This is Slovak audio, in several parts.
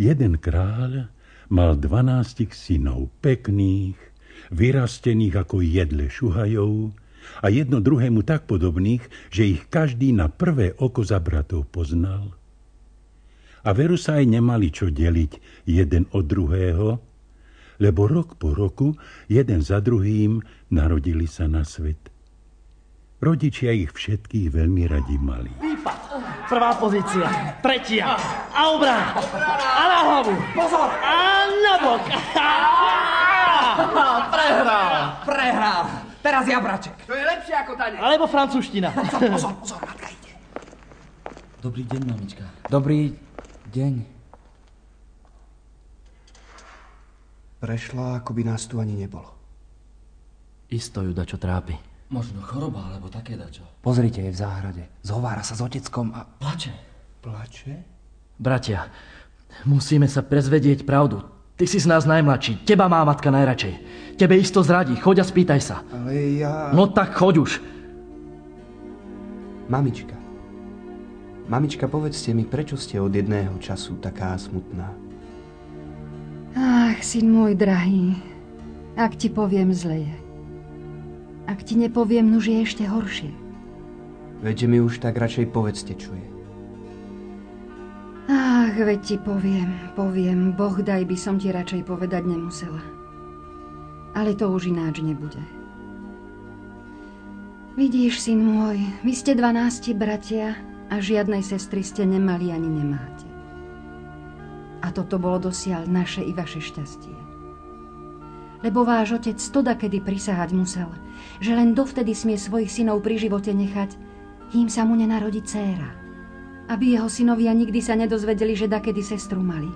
Jeden kráľ mal dvanástich synov, pekných, vyrastených ako jedle šuhajov a jedno druhému tak podobných, že ich každý na prvé oko za bratov poznal. A veru sa aj nemali čo deliť jeden od druhého, lebo rok po roku, jeden za druhým, narodili sa na svet. Rodičia ich všetkých veľmi radi mali. Výpad. Prvá pozícia. Tretia. A obrana. A na hlavu. Pozor. A na bok. Prehral. Prehral. Teraz jabraček. To je lepšie ako tanec. Alebo francúzština. Pozor, pozor, pozor, matka ide. Dobrý deň, mamička. Dobrý deň. Prešla, ako by nás tu ani nebolo. Isto ju čo trápi. Možno choroba, alebo také dačo. Pozrite je v záhrade. Zhovára sa s oteckom a... Plače. Plače? Bratia, musíme sa prezvedieť pravdu. Ty si z nás najmladší. Teba má matka najradšej. Tebe isto zradí. Choď a spýtaj sa. Ale ja... No tak choď už. Mamička. Mamička, povedzte mi, prečo ste od jedného času taká smutná? Ach, syn môj drahý, ak ti poviem, zle je. Ak ti nepoviem, nuž je ešte horšie. Veďte mi už tak radšej povedzte, čo je. Ach, veď ti poviem, poviem, Boh daj by som ti radšej povedať nemusela. Ale to už ináč nebude. Vidíš, syn môj, vy ste dvanácti bratia a žiadnej sestry ste nemali ani nemáte. A toto bolo dosiaľ naše i vaše šťastie. Lebo váš otec stoda kedy prisahať musel, že len dovtedy smie svojich synov pri živote nechať, kým sa mu nenarodí dcéra. Aby jeho synovia nikdy sa nedozvedeli, že dakedy sestru mali.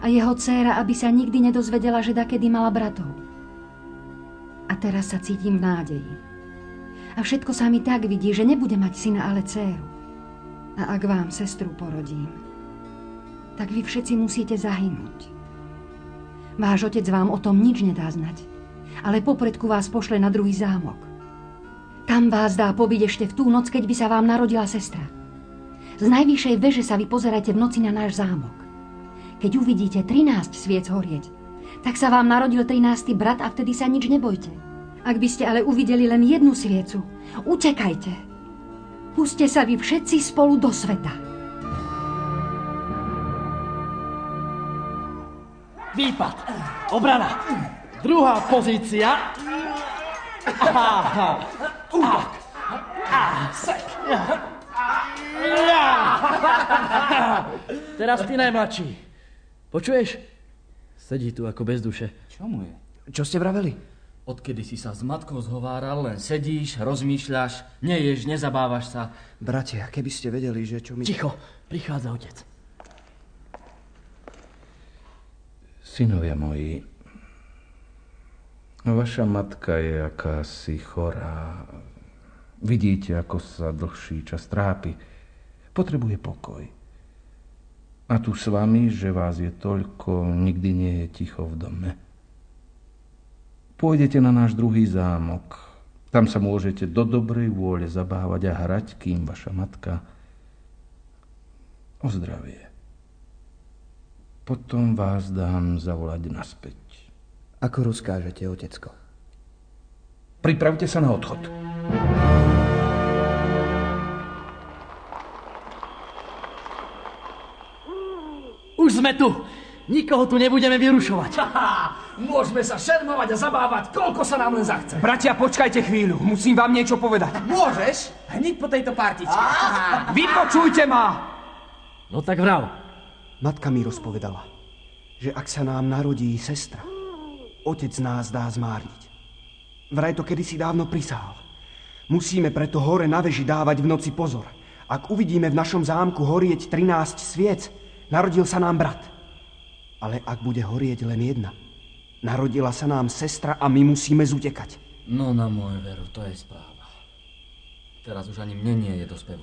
A jeho dcéra, aby sa nikdy nedozvedela, že dakedy mala bratov. A teraz sa cítim v nádeji. A všetko sa mi tak vidí, že nebude mať syna, ale dcéru. A ak vám sestru porodím, tak vy všetci musíte zahynúť. Váš otec vám o tom nič nedá znať, ale popredku vás pošle na druhý zámok. Tam vás dá pobyť ešte v tú noc, keď by sa vám narodila sestra. Z najvyššej veže sa vy pozerajte v noci na náš zámok. Keď uvidíte 13 sviec horieť, tak sa vám narodil 13. brat a vtedy sa nič nebojte. Ak by ste ale uvideli len jednu sviecu, utekajte, Puste sa vy všetci spolu do sveta. Výpad. Obrana. Druhá pozícia. Útok. Sek. Teraz ty najmladší. Počuješ? Sedí tu ako bez duše. Čo mu je? Čo ste vraveli? Odkedy si sa s matkou zhováral, len sedíš, rozmýšľaš, neješ, nezabávaš sa. Bratia, keby ste vedeli, že čo mi... Ticho, prichádza otec. Synovia moji, vaša matka je akási chorá. Vidíte, ako sa dlhší čas trápi. Potrebuje pokoj. A tu s vami, že vás je toľko, nikdy nie je ticho v dome. Pôjdete na náš druhý zámok. Tam sa môžete do dobrej vôle zabávať a hrať, kým vaša matka ozdravie. Potom vás dám zavolať naspäť. Ako rozkážete, otecko? Pripravte sa na odchod. Už sme tu! Nikoho tu nebudeme vyrušovať. Môžeme sa šermovať a zabávať, koľko sa nám len zachce. Bratia, počkajte chvíľu, musím vám niečo povedať. Môžeš? Hneď po tejto partičke. Vypočujte ma! No tak vrav. Matka mi rozpovedala, že ak sa nám narodí sestra, otec nás dá zmárniť. Vraj to kedysi dávno prisahal. Musíme preto hore na veži dávať v noci pozor. Ak uvidíme v našom zámku horieť 13 sviec, narodil sa nám brat. Ale ak bude horieť len jedna, narodila sa nám sestra a my musíme zutekať. No na môj veru, to je správa. Teraz už ani mne nie je do spevu.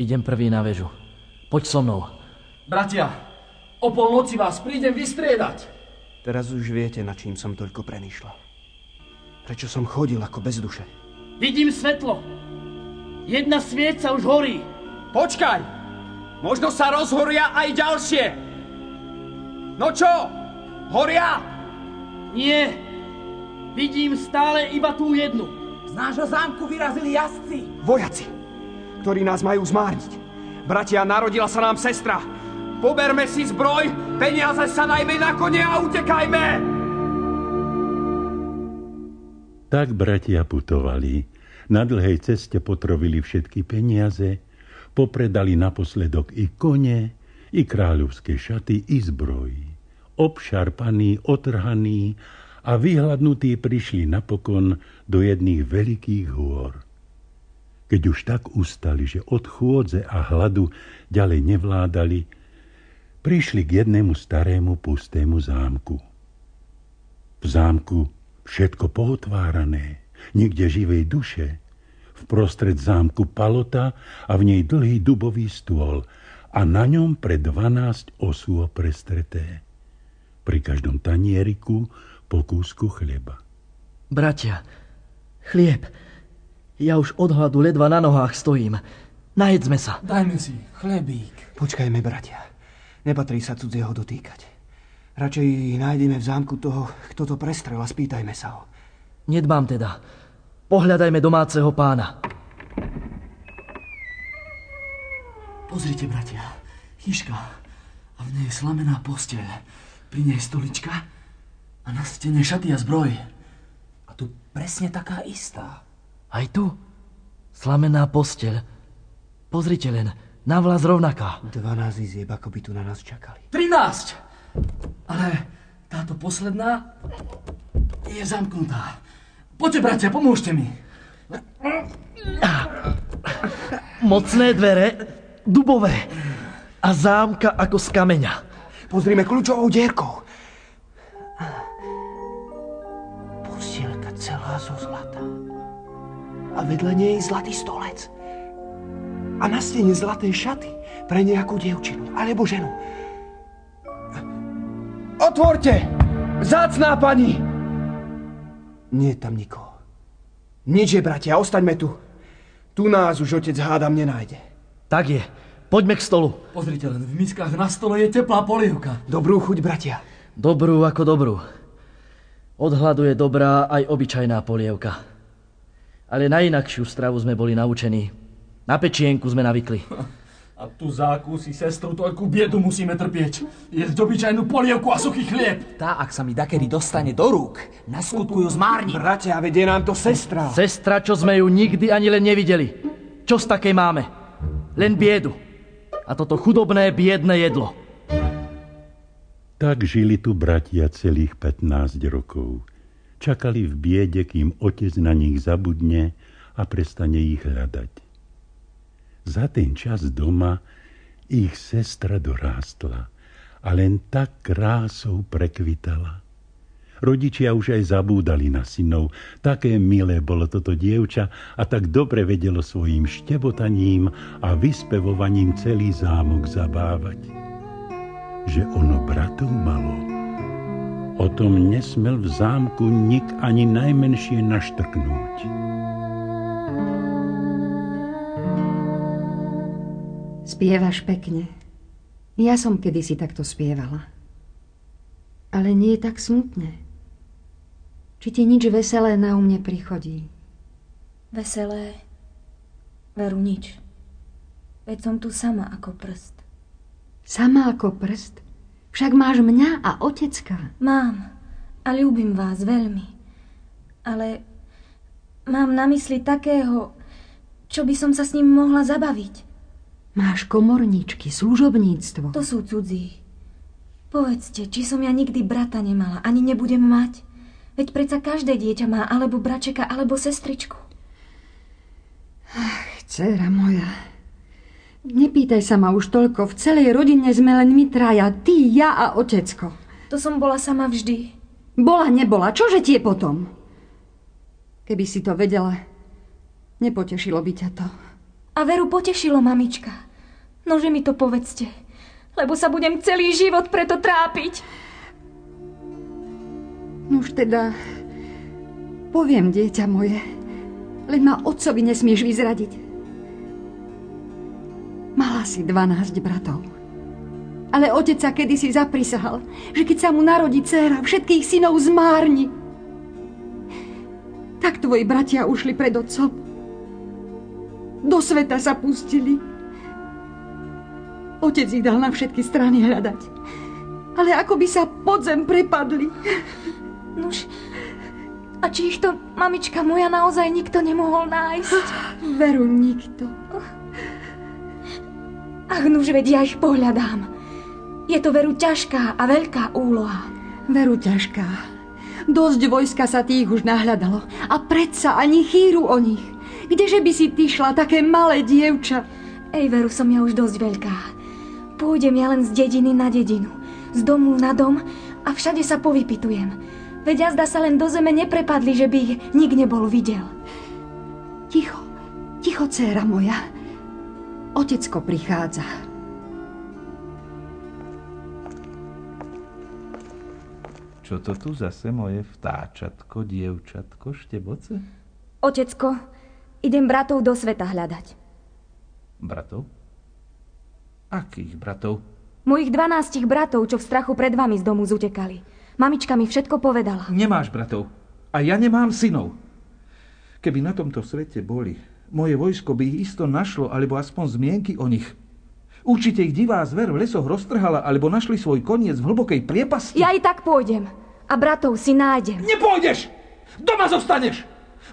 Idem prvý na väžu. Poď so mnou. Bratia, o polnoci vás prídem vystriedať. Teraz už viete, na čím som toľko premýšľal. Prečo som chodil ako bez duše. Vidím svetlo. Jedna svieca už horí. Počkaj, možno sa rozhoria aj ďalšie. No čo? Horia? Nie. Vidím stále iba tú jednu. Z nášho zámku vyrazili jazdci. Vojaci, ktorí nás majú zmárniť. Bratia, narodila sa nám sestra. Poberme si zbroj, peniaze sa najmä na kone a utekajme! Tak bratia putovali. Na dlhej ceste potrovili všetky peniaze, popredali naposledok i kone, i kráľovské šaty, i zbroj. Obšarpaní, otrhaní a vyhľadnutí prišli napokon do jedných veľkých hôr. Keď už tak ustali, že od chôdze a hladu ďalej nevládali, prišli k jednému starému pustému zámku. V zámku všetko pootvárané, nikde živej duše. V prostred zámku palota a v nej dlhý dubový stôl a na ňom pre dvanásť osôb prestreté. Pri každom tanieriku po kúsku chleba. Bratia, chlieb. Ja už od hladu ledva na nohách stojím. Najedzme sa. Dajme si chlebík. Počkajme, bratia. Nepatrí sa cudzieho dotýkať. Radšej nájdeme v zámku toho, kto to prestrel a spýtajme sa ho. Nedbám teda. Pohľadajme domáceho pána. Pozrite, bratia. Chyška. A v nej je slamená posteľ. Pri nej stolička a na stene šaty a zbroj. A tu presne taká istá. Aj tu. Slamená posteľ. Pozrite len, na vlas rovnaká. 12 izieb, ako by tu na nás čakali. 13! Ale táto posledná je zamknutá. Poďte, bratia, pomôžte mi. Mocné dvere, dubové a zámka ako z kameňa. Pozrime kľúčovou dierkou. Postielka celá zo zlata. A vedľa nej zlatý stolec. A na stene zlaté šaty pre nejakú dievčinu alebo ženu. Otvorte! Zácná pani! Nie je tam nikoho. Nič je, bratia, ostaňme tu. Tu nás už otec hádam nenájde. Tak je. Poďme k stolu. Pozrite len, v miskách na stole je teplá polievka. Dobrú chuť, bratia. Dobrú ako dobrú. Od hladu je dobrá aj obyčajná polievka. Ale na inakšiu stravu sme boli naučení. Na pečienku sme navykli. A tu zákúsi, sestru, toľkú biedu musíme trpieť. Jesť obyčajnú polievku a suchý chlieb. Tá, ak sa mi dakedy dostane do rúk, na skutku ju zmárni. Bratia, vedie nám to sestra. Sestra, čo sme ju nikdy ani len nevideli. Čo z takej máme? Len biedu. A toto chudobné, biedne jedlo. Tak žili tu bratia celých 15 rokov. Čakali v biede, kým otec na nich zabudne a prestane ich hľadať. Za ten čas doma ich sestra dorástla a len tak krásou prekvitala. Rodičia už aj zabúdali na synov. Také milé bolo toto dievča a tak dobre vedelo svojim štebotaním a vyspevovaním celý zámok zabávať. Že ono bratov malo, o tom nesmel v zámku nik ani najmenšie naštrknúť. Spievaš pekne. Ja som kedysi takto spievala. Ale nie je tak smutné. Či ti nič veselé na umne prichodí? Veselé? Veru nič. Veď som tu sama ako prst. Sama ako prst? Však máš mňa a otecka. Mám. A ľúbim vás veľmi. Ale mám na mysli takého, čo by som sa s ním mohla zabaviť. Máš komorničky, služobníctvo. To sú cudzí. Povedzte, či som ja nikdy brata nemala, ani nebudem mať. Veď predsa každé dieťa má alebo bračeka, alebo sestričku. Ach, dcera moja. Nepýtaj sa ma už toľko. V celej rodine sme len my traja. Ty, ja a otecko. To som bola sama vždy. Bola, nebola. Čože tie potom? Keby si to vedela, nepotešilo by ťa to. A Veru potešilo, mamička. Nože mi to povedzte, lebo sa budem celý život preto trápiť. Nuž teda, poviem, dieťa moje, len ma otcovi nesmieš vyzradiť. Mala si 12 bratov. Ale otec sa kedysi zaprisahal, že keď sa mu narodí dcéra, všetkých synov zmárni. Tak tvoji bratia ušli pred otcom. Do sveta sa pustili. Otec ich dal na všetky strany hľadať. Ale ako by sa pod zem prepadli. Nuž, a či ich to, mamička moja, naozaj nikto nemohol nájsť? Veru, nikto. Ach, nuž, veď ja ich pohľadám. Je to veru ťažká a veľká úloha. Veru ťažká. Dosť vojska sa tých už nahľadalo. A predsa ani chýru o nich. Kdeže by si ty šla, také malé dievča? Ej, veru, som ja už dosť veľká. Pôjdem ja len z dediny na dedinu. Z domu na dom a všade sa povypitujem. Veď jazda sa len do zeme neprepadli, že by ich nik nebol videl. Ticho, ticho, dcéra moja. Otecko prichádza. Čo to tu zase moje vtáčatko, dievčatko, šteboce? Otecko, idem bratov do sveta hľadať. Bratov? Akých bratov? Mojich dvanástich bratov, čo v strachu pred vami z domu zutekali. Mamička mi všetko povedala. Nemáš bratov. A ja nemám synov. Keby na tomto svete boli, moje vojsko by ich isto našlo, alebo aspoň zmienky o nich. Určite ich divá zver v lesoch roztrhala, alebo našli svoj koniec v hlbokej priepasti. Ja i tak pôjdem. A bratov si nájdem. Nepôjdeš! Doma zostaneš!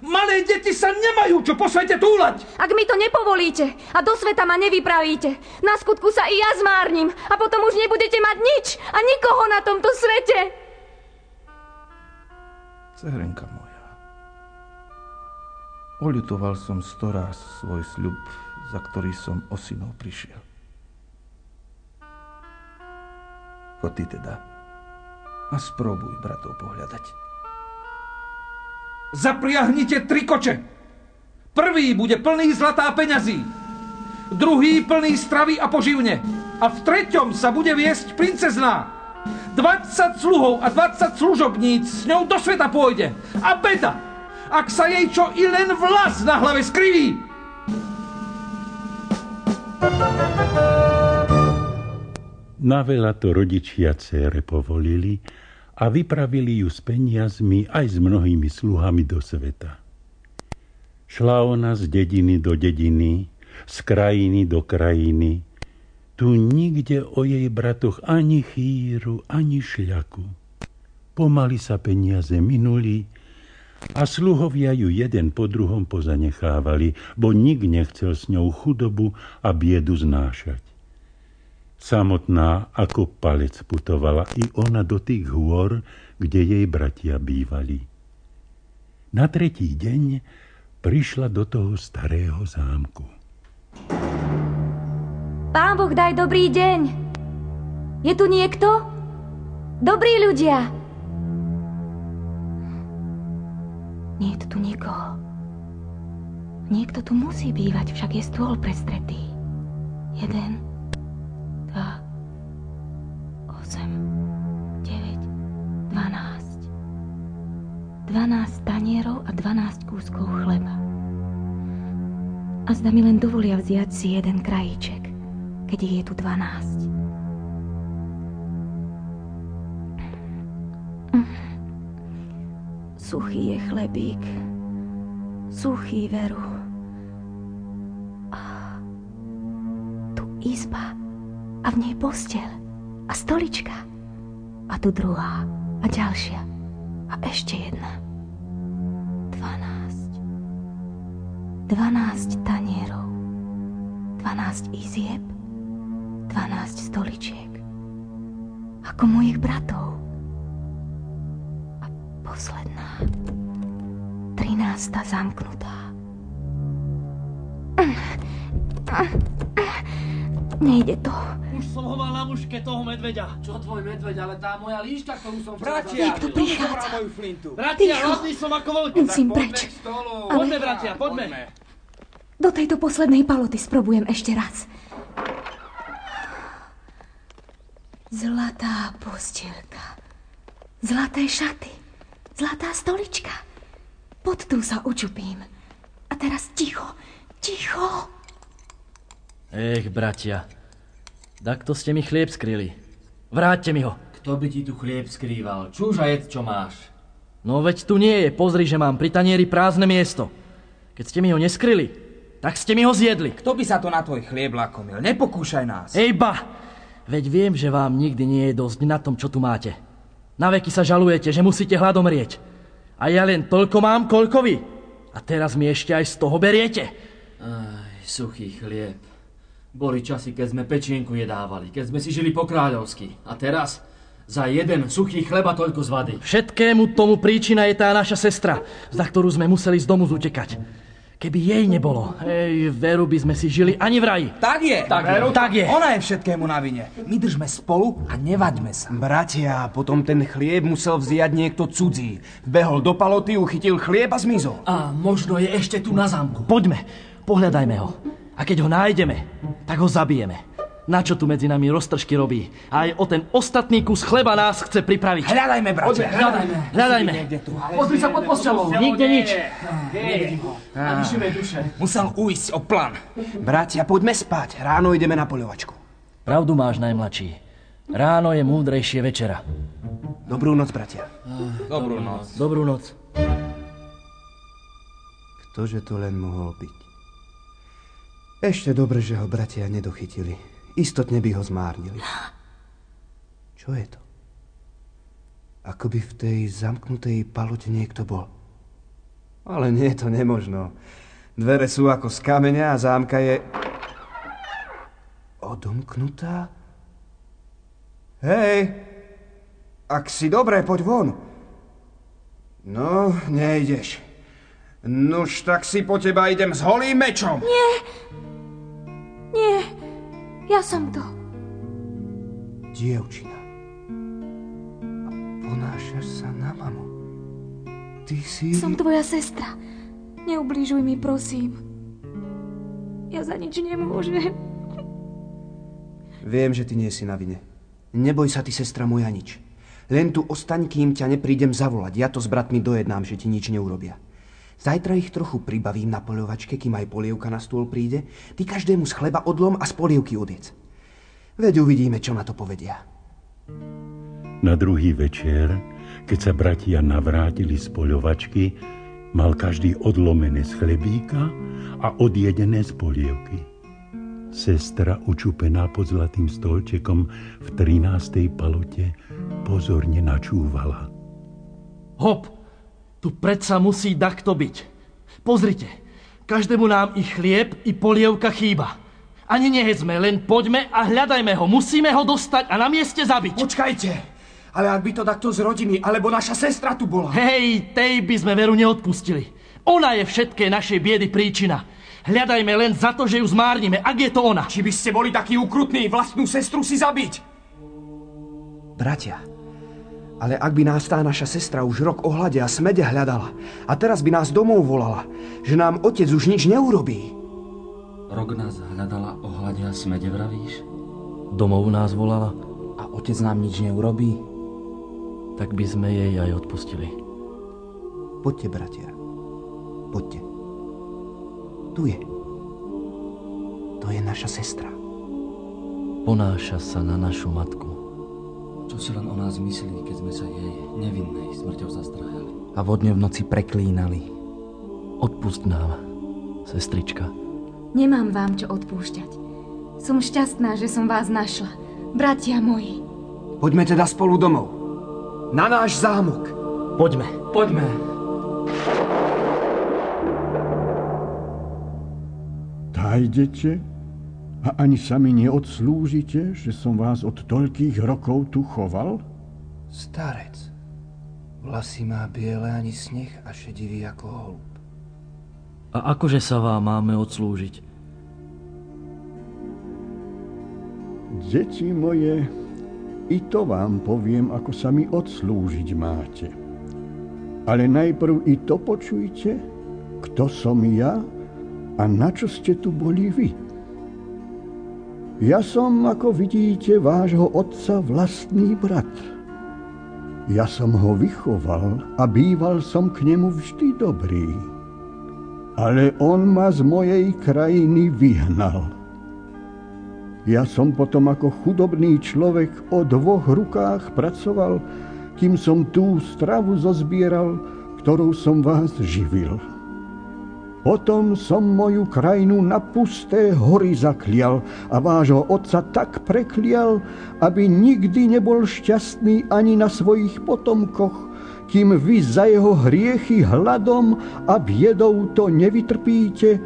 Malé deti sa nemajú čo po svete túlať! Ak mi to nepovolíte a do sveta ma nevypravíte, na skutku sa i ja zmárnim a potom už nebudete mať nič a nikoho na tomto svete. Cerenka moja, oľutoval som storaz svoj sľub, za ktorý som o synov prišiel. Chod ty teda a spróbuj bratov pohľadať. Zapriahnite tri koče. Prvý bude plný zlatá peňazí, druhý plný stravy a poživne a v treťom sa bude viesť princezná. 20 sluhov a 20 služobníc s ňou do sveta pôjde. A beda, ak sa jej čo i len vlas na hlave skriví. Na veľa to rodičia cére povolili a vypravili ju s peniazmi aj s mnohými sluhami do sveta. Šla ona z dediny do dediny, z krajiny do krajiny. Tu nikde o jej bratoch ani chýru, ani šľaku. Pomaly sa peniaze minuli a sluhovia ju jeden po druhom pozanechávali, bo nik nechcel s ňou chudobu a biedu znášať. Samotná ako palec putovala i ona do tých hôr, kde jej bratia bývali. Na tretí deň prišla do toho starého zámku. Pán Boh, daj dobrý deň. Je tu niekto? Dobrí ľudia. Nie je tu nikoho. Niekto tu musí bývať, však je stôl prestretý. Jeden, 2, 8, 9, 12. 12 tanierov a 12 kúskov chleba. A zda mi len dovolia vziať si jeden krajíček, keď je tu 12. Suchý je chlebík, suchý veru. Tu izba a v nej postel a stolička. A tu druhá a ďalšia a ešte jedna. Dvanásť. Dvanásť tanierov. Dvanásť izieb. Dvanásť stoličiek. Ako mojich bratov. A posledná. Trinásta zamknutá. Nejde to. Už som ho mal na muške toho medveďa. Čo tvoj medveď, ale tá moja líška, ktorú som včera... Bratia, prichádza. moju flintu. Bratia, hladný som ako veľký. Musím preč. Ale... Ale Poďme, bratia, poďme. do tejto poslednej paloty sprobujem ešte raz. Zlatá postielka. Zlaté šaty. Zlatá stolička. Pod tú sa učupím. A teraz ticho, ticho. Ech, bratia, Tak to ste mi chlieb skryli. Vráťte mi ho. Kto by ti tu chlieb skrýval? Čúž a jed, čo máš. No veď tu nie je. Pozri, že mám pri tanieri prázdne miesto. Keď ste mi ho neskryli, tak ste mi ho zjedli. Kto by sa to na tvoj chlieb lakomil? Nepokúšaj nás. Ej ba! Veď viem, že vám nikdy nie je dosť na tom, čo tu máte. Na veky sa žalujete, že musíte hladom rieť. A ja len toľko mám, koľko vy. A teraz mi ešte aj z toho beriete. Aj, suchý chlieb. Boli časy, keď sme pečienku jedávali, keď sme si žili po kráľovsky. A teraz za jeden suchý chleba toľko z vady. Všetkému tomu príčina je tá naša sestra, za ktorú sme museli z domu zutekať. Keby jej nebolo, ej, veru by sme si žili ani v raji. Tak je. Tak je. Tak je. Ona je všetkému na vine. My držme spolu a nevaďme sa. Bratia, potom ten chlieb musel vziať niekto cudzí. Behol do paloty, uchytil chlieb a zmizol. A možno je ešte tu na zámku. Poďme, pohľadajme ho. A keď ho nájdeme, tak ho zabijeme. Na čo tu medzi nami roztržky robí? A aj o ten ostatný kus chleba nás chce pripraviť. Hľadajme, bratia. Hľadajme. Hľadajme. Pozri sa pod postelou. Nikde nič. Nevidím ho. Ani živej duše. Musel ujsť o plán. Bratia, poďme spať. Ráno ideme na poľovačku. Pravdu máš, najmladší. Ráno je múdrejšie večera. Dobrú noc, bratia. Dobrú noc. Dobrú noc. Ktože to len mohol byť? Ešte dobre, že ho bratia nedochytili. Istotne by ho zmárnili. Čo je to? Ako by v tej zamknutej palote niekto bol. Ale nie, to nemožno. Dvere sú ako z kameňa a zámka je... Odomknutá? Hej! Ak si dobré, poď von. No, nejdeš. Nuž, tak si po teba idem s holým mečom. Nie. Nie. Ja som to. Dievčina. Ponášaš sa na mamu. Ty si... Som tvoja sestra. Neubližuj mi, prosím. Ja za nič nemôžem. Viem, že ty nie si na vine. Neboj sa, ty sestra moja, nič. Len tu ostaň, kým ťa neprídem zavolať. Ja to s bratmi dojednám, že ti nič neurobia. Zajtra ich trochu pribavím na poľovačke, kým aj polievka na stôl príde. Ty každému z chleba odlom a z polievky odiec. Veď uvidíme, čo na to povedia. Na druhý večer, keď sa bratia navrátili z poľovačky, mal každý odlomené z chlebíka a odjedené z polievky. Sestra, učupená pod zlatým stolčekom v 13. palote, pozorne načúvala. Hop, tu predsa musí takto byť. Pozrite, každému nám i chlieb, i polievka chýba. Ani nehedzme, len poďme a hľadajme ho. Musíme ho dostať a na mieste zabiť. Počkajte, ale ak by to takto z rodiny, alebo naša sestra tu bola. Hej, tej by sme veru neodpustili. Ona je všetkej našej biedy príčina. Hľadajme len za to, že ju zmárnime, ak je to ona. Či by ste boli takí ukrutní vlastnú sestru si zabiť? Bratia, ale ak by nás tá naša sestra už rok ohľade a smede hľadala a teraz by nás domov volala, že nám otec už nič neurobí. Rok nás hľadala ohľade a smede, vravíš? Domov nás volala, A otec nám nič neurobí? tak by sme jej aj odpustili. Poďte, bratia. Poďte. Tu je. To je naša sestra. Ponáša sa na našu matku. Čo si len o nás myslí, keď sme sa jej nevinnej smrťou zastrajali? A vodne v noci preklínali. Odpust nám, sestrička. Nemám vám čo odpúšťať. Som šťastná, že som vás našla. Bratia moji. Poďme teda spolu domov. Na náš zámok. Poďme. Poďme. Tájdete a ani sami neodslúžite, že som vás od toľkých rokov tu choval? Starec. Vlasy má biele ani sneh a šedivý ako holub. A akože sa vám máme odslúžiť? Deti moje, i to vám poviem, ako sa mi odslúžiť máte. Ale najprv i to počujte, kto som ja a na čo ste tu boli vy. Ja som, ako vidíte, vášho otca vlastný brat. Ja som ho vychoval a býval som k nemu vždy dobrý. Ale on ma z mojej krajiny vyhnal. Ja som potom ako chudobný človek o dvoch rukách pracoval, kým som tú stravu zozbieral, ktorou som vás živil. Potom som moju krajinu na pusté hory zaklial a vášho otca tak preklial, aby nikdy nebol šťastný ani na svojich potomkoch, kým vy za jeho hriechy hladom a biedou to nevytrpíte,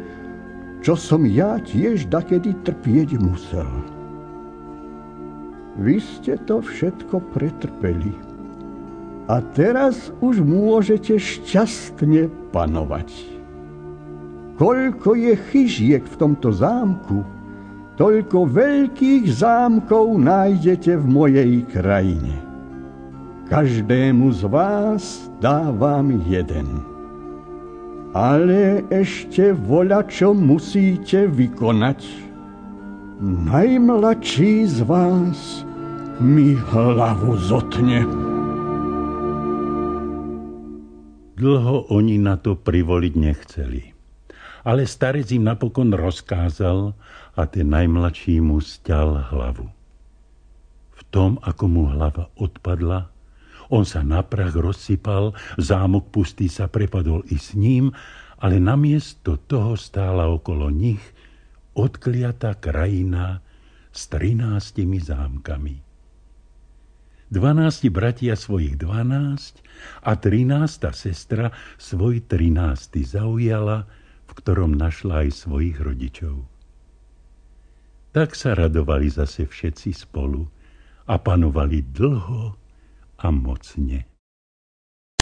čo som ja tiež dakedy trpieť musel. Vy ste to všetko pretrpeli. A teraz už môžete šťastne panovať. Koľko je chyžiek v tomto zámku, toľko veľkých zámkov nájdete v mojej krajine. Každému z vás dávam jeden. Ale ešte voľa, čo musíte vykonať. Najmladší z vás mi hlavu zotne. Dlho oni na to privoliť nechceli ale starec im napokon rozkázal a ten najmladší mu stial hlavu. V tom, ako mu hlava odpadla, on sa na prach rozsypal, zámok pustý sa prepadol i s ním, ale namiesto toho stála okolo nich odkliatá krajina s trináctimi zámkami. Dvanácti bratia svojich dvanáct a trinásta sestra svoj trinácty zaujala, ktorom našla aj svojich rodičov. Tak sa radovali zase všetci spolu a panovali dlho a mocne.